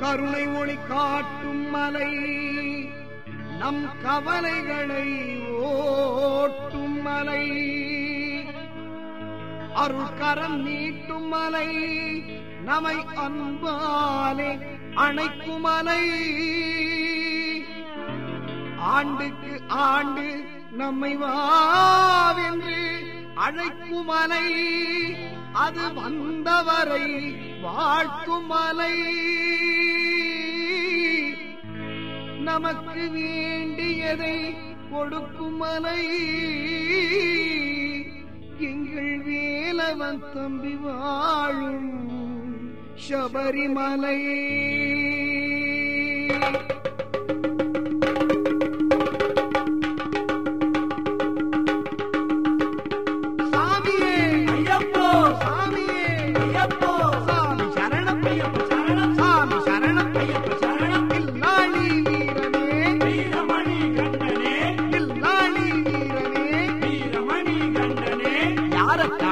கருணை ஒளி காட்டும் மலை நம் கவலைகளை ஓட்டும் மலை. அருள்கரம் நீட்டும் மலை நமை அன்பாலே அணைக்கும் மலை. ஆண்டுக்கு ஆண்டு நம்மை வாவென்று அழைக்கும் மலை. அது வந்தவரை வாழ்த்துமலை. நமக்கு வேண்டியதை கொடுக்குமலை. எங்கள் வேலவன் தம்பி வாழும் சபரிமலை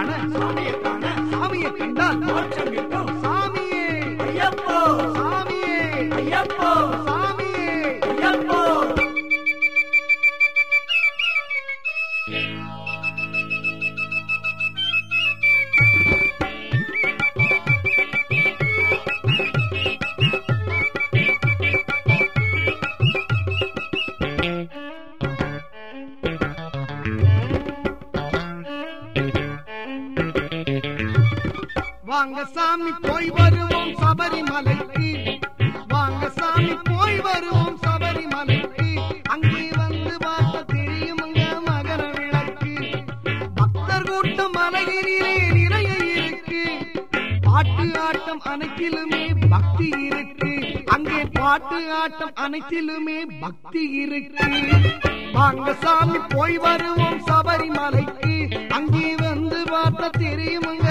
காண சாமியை காண சாமியை கண்டால் மோட்சம் கிட்டும் சாமியே ஐயப்போ! சாமியே ஐயப்போ! வாங்க சாமி போய் வருவோம் சபரிமலைக்கு. வாங்க சாமி போய் வருவோம் சபரிமலைக்கு. அங்கே வந்து பார்த்த தெரியுமுங்க மகர விளக்கு. பக்தர் கூட்டம் மலையிலே நிறைய இருக்கு. பாட்டு ஆட்டம் அனைத்திலுமே பக்தி இருக்கு. அங்கே பாட்டு ஆட்டம் அனைத்திலுமே பக்தி இருக்கு. வாங்க சாமி போய் வருவோம் சபரிமலைக்கு. அங்கே வந்து பார்த்த தெரியுமுங்க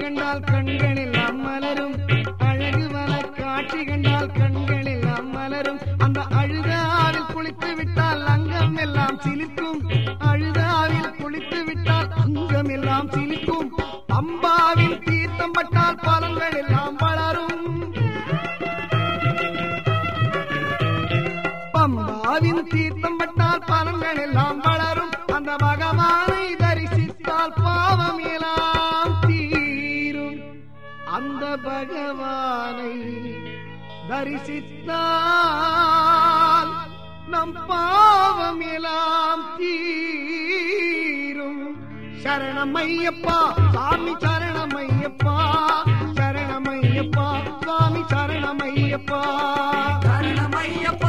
கண்டால் கண்களில் அம்மலரும். அழகு வன காட்சி கண்டால் கண்களில் அம்மலரும். அந்த அழுதாவில் குளித்து விட்டால் அங்கம் எல்லாம் சிலிர்க்கும். அழுதாவில் குளித்து விட்டால் அங்கம் எல்லாம் சிலிர்க்கும். அம்பாவில் தீர்த்தம் பட்டால் பலன்கள் எல்லாம் வளரும். பம்பாவின் தீர்த்தம் பட்டால் பலன்கள் எல்லாம் வளரும். அந்த பகவானை தரிசித்தால் நம் பாவம் எல்லாம் தீரும். சரணமையப்பா சாமி சரணமையப்பா சரணமையப்பா சாமி சரணமையப்பா. சரணமையப்பா.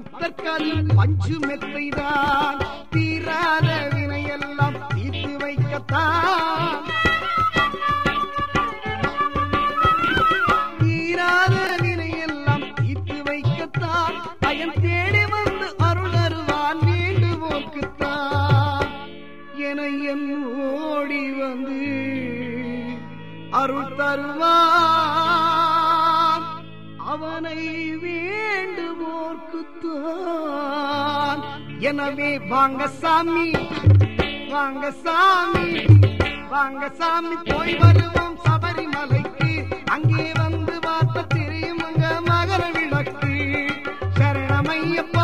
வரும் பக்தர்கள் பஞ்சு மெத்தைதான். தீராத வினையெல்லாம் தீர்த்து வைக்கத்தான். தீராத வினையெல்லாம் தீர்த்து வைக்கத்தான். பயன் தேடி வந்து அருள் அருவான் வேண்டுவோக்குத்தான் என என் ஓடி வந்து அருள் தருவான். அவனை வேண்டுவோர்க்குத்தான். எனவே வாங்க சாமி வாங்க சாமி வாங்க சாமி போய் வருவோம் சபரிமலைக்கு. அங்கே வந்து பார்த்த தெரியுமுங்க மகர விளக்கு. சரணமையப்ப